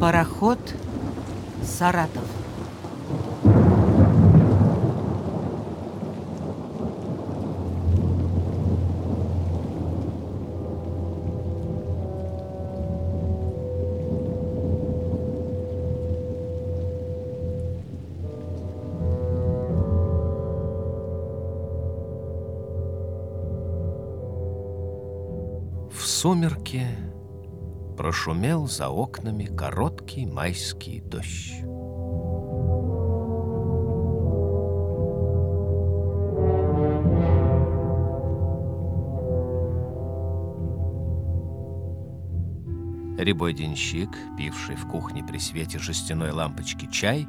Пароход Саратов. В сумерки прошумел за окнами короткий майский дождь. Рябой денщик, пивший в кухне при свете жестяной лампочки чай,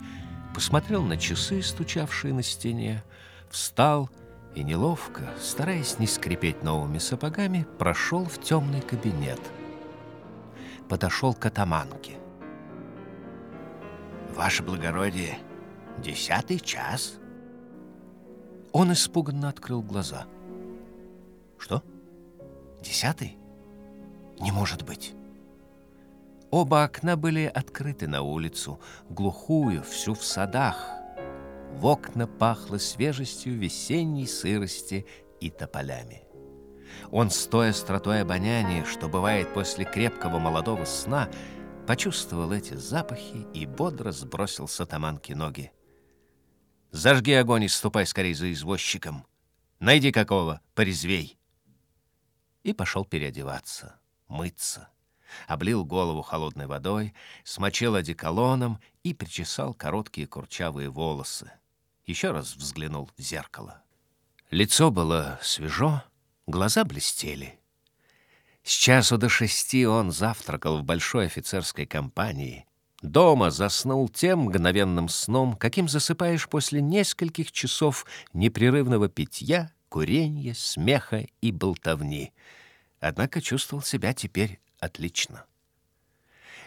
посмотрел на часы, стучавшие на стене, встал и неловко, стараясь не скрипеть новыми сапогами, прошел в темный кабинет. Подошел к атаманке. «Ваше благородие, десятый час». Он испуганно открыл глаза. «Что? Десятый? Не может быть». Оба окна были открыты на улицу, глухую, всю в садах. В окна пахло свежестью весенней сырости и тополями. Он, стоя стратой обоняния, что бывает после крепкого молодого сна, почувствовал эти запахи и бодро сбросил с атаманки ноги. «Зажги огонь и ступай скорей за извозчиком. Найди какого, порезвей!» И пошел переодеваться, мыться облил голову холодной водой, смочил одеколоном и причесал короткие курчавые волосы. Еще раз взглянул в зеркало. Лицо было свежо, глаза блестели. С часу до шести он завтракал в большой офицерской компании. Дома заснул тем мгновенным сном, каким засыпаешь после нескольких часов непрерывного питья, курения, смеха и болтовни. Однако чувствовал себя теперь отлично.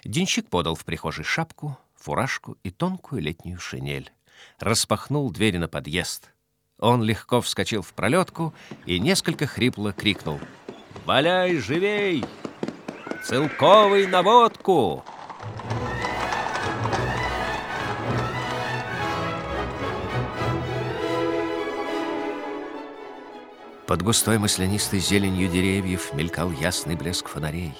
Денщик подал в прихожей шапку, фуражку и тонкую летнюю шинель. Распахнул двери на подъезд. Он легко вскочил в пролетку и несколько хрипло крикнул. «Валяй живей! Целковый на водку!» Под густой маслянистой зеленью деревьев мелькал ясный блеск фонарей.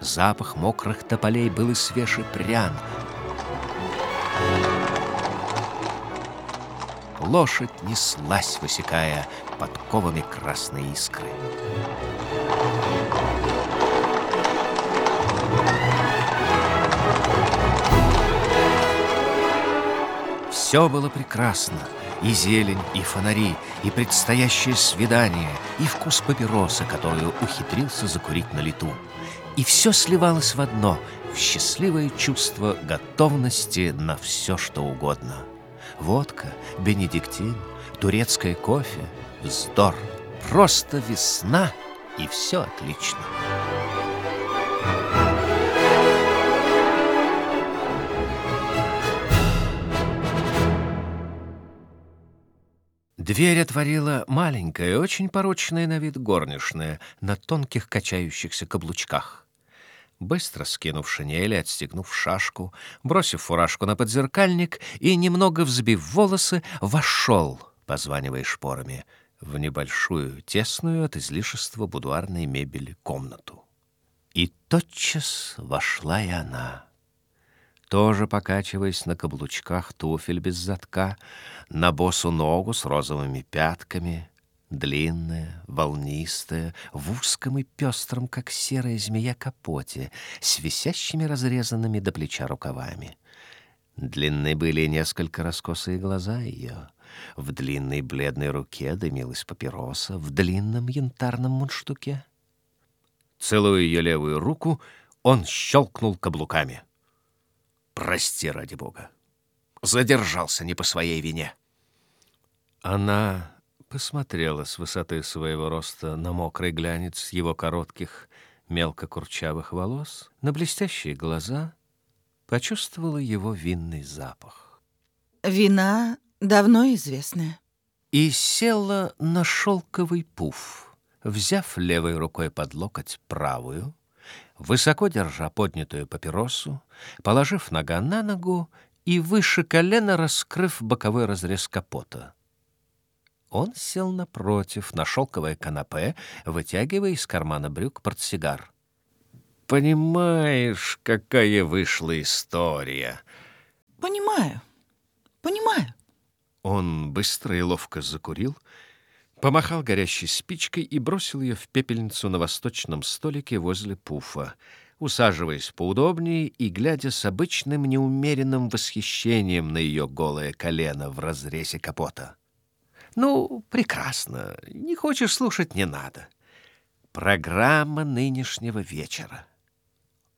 Запах мокрых тополей был и свеж и прян. Лошадь неслась, высекая подковами красной искры. Все было прекрасно. И зелень, и фонари, и предстоящее свидание, и вкус папироса, которую ухитрился закурить на лету. И все сливалось в одно — в счастливое чувство готовности на все, что угодно. Водка, бенедиктин, турецкое кофе, вздор. Просто весна, и все отлично. Дверь отворила маленькая, очень порочная на вид горничная на тонких качающихся каблучках. Быстро скинув шинель отстегнув шашку, бросив фуражку на подзеркальник и, немного взбив волосы, вошел, позванивая шпорами, в небольшую, тесную от излишества будуарной мебели комнату. И тотчас вошла и она — тоже покачиваясь на каблучках туфель без затка, на босу ногу с розовыми пятками, длинная, волнистая, в узком и пестром, как серая змея, капоте, с висящими разрезанными до плеча рукавами. Длинны были несколько раскосые глаза ее. В длинной бледной руке дымилась папироса, в длинном янтарном мундштуке. Целуя ее левую руку, он щелкнул каблуками. Прости, ради бога. Задержался не по своей вине. Она посмотрела с высоты своего роста на мокрый глянец его коротких, мелко курчавых волос, на блестящие глаза, почувствовала его винный запах. Вина давно известная. И села на шелковый пуф, взяв левой рукой под локоть правую, высоко держа поднятую папиросу, положив нога на ногу и выше колена раскрыв боковой разрез капота. Он сел напротив, на шелковое канапе, вытягивая из кармана брюк портсигар. «Понимаешь, какая вышла история?» Понимаю, понимаю. Он быстро и ловко закурил, помахал горящей спичкой и бросил ее в пепельницу на восточном столике возле пуфа, усаживаясь поудобнее и глядя с обычным неумеренным восхищением на ее голое колено в разрезе капота. «Ну, прекрасно. Не хочешь слушать — не надо. Программа нынешнего вечера.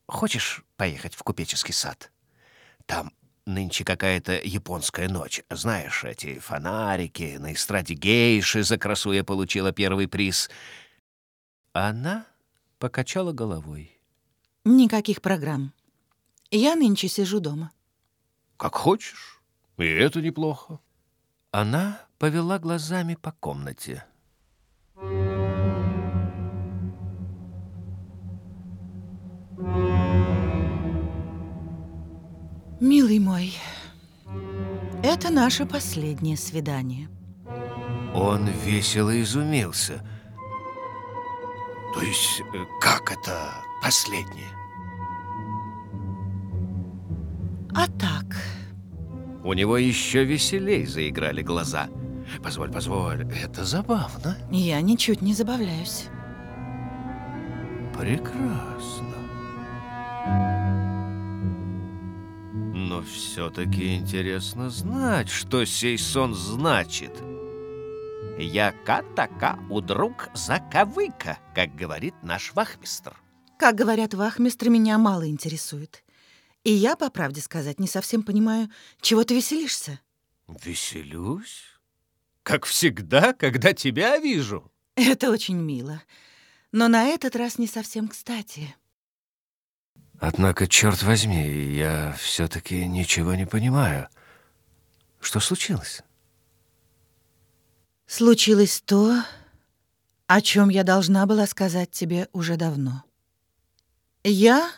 Хочешь поехать в купеческий сад? Там нынче какая-то японская ночь. Знаешь, эти фонарики, на эстраде гейши за красу я получила первый приз. Она покачала головой. Никаких программ. Я нынче сижу дома. Как хочешь. И это неплохо. Она повела глазами по комнате. Милый мой, это наше последнее свидание. Он весело изумился. То есть, э, как это последнее? А так, У него еще веселей заиграли глаза. Позволь, позволь, это забавно. я ничуть не забавляюсь. Прекрасно. Но все-таки интересно знать, что сей сон значит. Яка-така у друг заковыка, как говорит наш вахмистр. Как говорят вахмистры, меня мало интересует. И я, по правде сказать, не совсем понимаю, чего ты веселишься. Веселюсь? Как всегда, когда тебя вижу. Это очень мило. Но на этот раз не совсем кстати. Однако, черт возьми, я все-таки ничего не понимаю. Что случилось? Случилось то, о чем я должна была сказать тебе уже давно. Я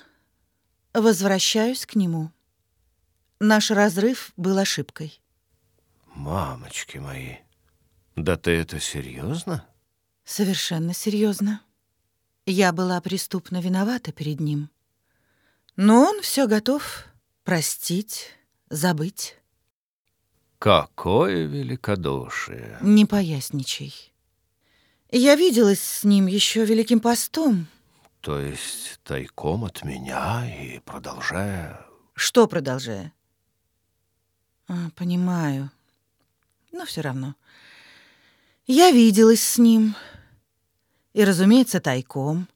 возвращаюсь к нему. Наш разрыв был ошибкой. Мамочки мои, да ты это серьезно? Совершенно серьезно. Я была преступно виновата перед ним. Но он все готов простить, забыть. Какое великодушие! Не поясничай. Я виделась с ним еще великим постом. То есть тайком от меня и продолжая... Что продолжая? А, понимаю. Но все равно. Я виделась с ним. И, разумеется, тайком.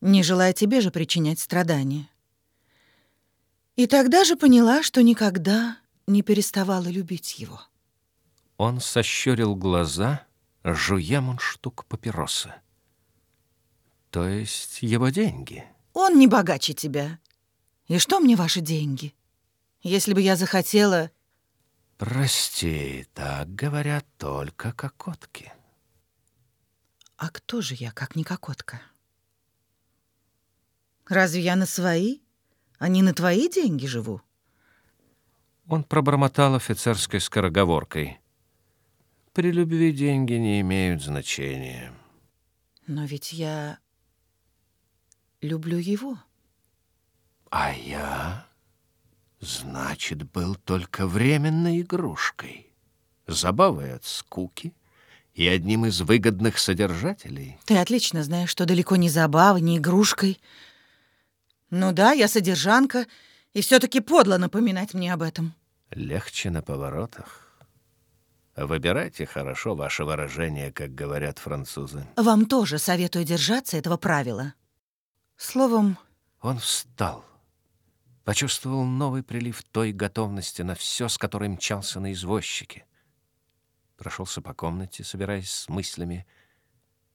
Не желая тебе же причинять страдания. И тогда же поняла, что никогда не переставала любить его. Он сощурил глаза, жуя мундштук папиросы. То есть его деньги? Он не богаче тебя. И что мне ваши деньги? Если бы я захотела... Прости, так говорят только кокотки. А кто же я, как не кокотка? Разве я на свои, а не на твои деньги живу? Он пробормотал офицерской скороговоркой. При любви деньги не имеют значения. Но ведь я люблю его. А я, значит, был только временной игрушкой, забавой от скуки и одним из выгодных содержателей. Ты отлично знаешь, что далеко не забавой, не игрушкой. Ну да, я содержанка, и все таки подло напоминать мне об этом. Легче на поворотах. Выбирайте хорошо ваше выражение, как говорят французы. Вам тоже советую держаться этого правила. Словом, Он встал, почувствовал новый прилив той готовности на все, с которой мчался на извозчике. Прошелся по комнате, собираясь с мыслями,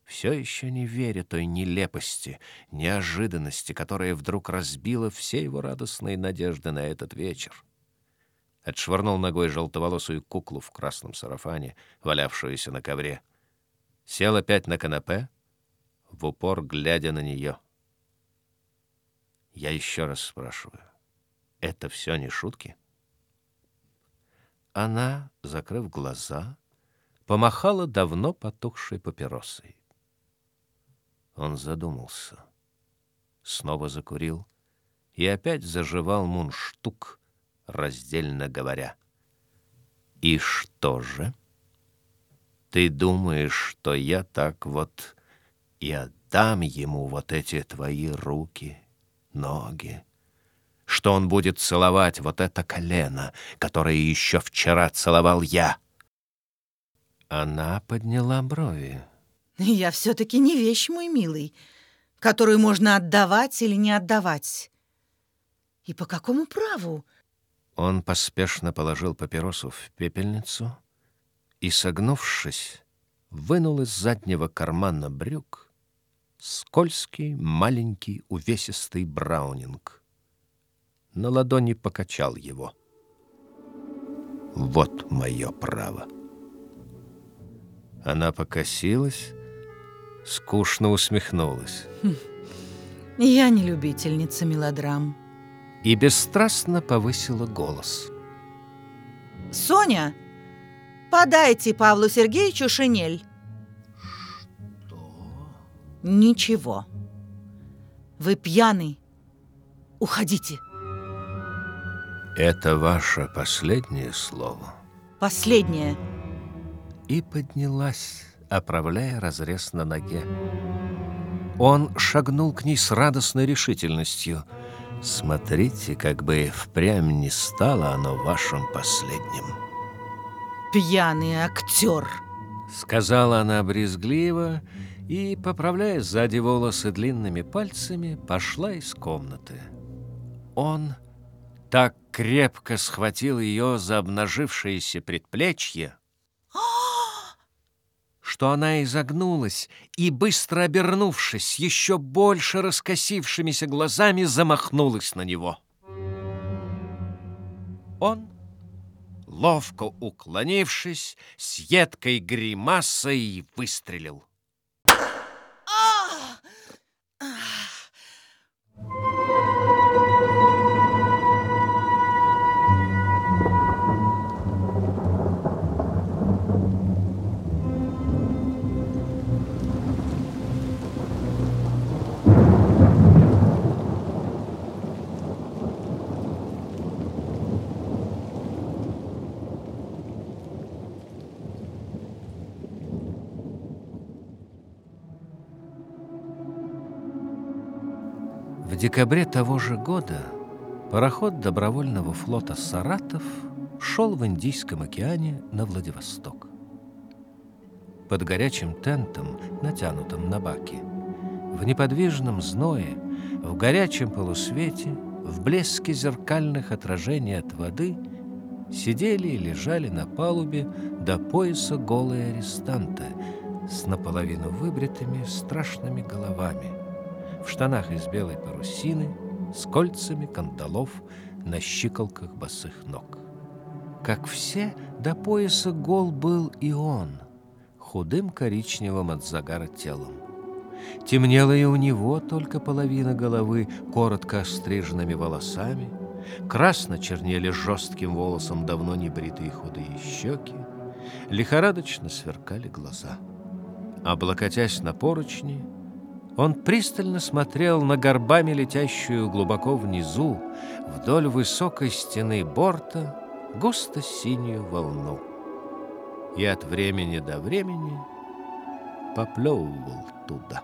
все еще не веря той нелепости, неожиданности, которая вдруг разбила все его радостные надежды на этот вечер. Отшвырнул ногой желтоволосую куклу в красном сарафане, валявшуюся на ковре. Сел опять на канапе, в упор глядя на нее. Я еще раз спрашиваю, это все не шутки? Она, закрыв глаза, помахала давно потухшей папиросой. Он задумался, снова закурил и опять заживал мунштук, раздельно говоря. «И что же? Ты думаешь, что я так вот и отдам ему вот эти твои руки, ноги, что он будет целовать вот это колено, которое еще вчера целовал я?» Она подняла брови. Я все-таки не вещь, мой милый, которую можно отдавать или не отдавать. И по какому праву? Он поспешно положил папиросу в пепельницу и, согнувшись, вынул из заднего кармана брюк скользкий, маленький, увесистый браунинг. На ладони покачал его. «Вот мое право». Она покосилась, скучно усмехнулась. Я не любительница мелодрам и бесстрастно повысила голос. «Соня, подайте Павлу Сергеевичу шинель». «Что?» «Ничего. Вы пьяный. Уходите». «Это ваше последнее слово?» «Последнее». И поднялась, оправляя разрез на ноге. Он шагнул к ней с радостной решительностью – Смотрите, как бы впрямь не стало оно вашим последним. Пьяный актер, сказала она брезгливо и, поправляя сзади волосы длинными пальцами, пошла из комнаты. Он так крепко схватил ее за обнажившееся предплечье, что она изогнулась и, быстро обернувшись, еще больше раскосившимися глазами замахнулась на него. Он, ловко уклонившись, с едкой гримасой выстрелил. Декабре того же года пароход добровольного флота «Саратов» шел в Индийском океане на Владивосток. Под горячим тентом, натянутым на баке, в неподвижном зное, в горячем полусвете, в блеске зеркальных отражений от воды сидели и лежали на палубе до пояса голые арестанты с наполовину выбритыми страшными головами – в штанах из белой парусины, с кольцами кандалов на щиколках босых ног. Как все, до пояса гол был и он, худым коричневым от загара телом. Темнела и у него только половина головы коротко остриженными волосами, красно чернели жестким волосом давно не бритые худые щеки, лихорадочно сверкали глаза. Облокотясь на поручни, он пристально смотрел на горбами летящую глубоко внизу, вдоль высокой стены борта, густо-синюю волну. И от времени до времени поплевывал туда.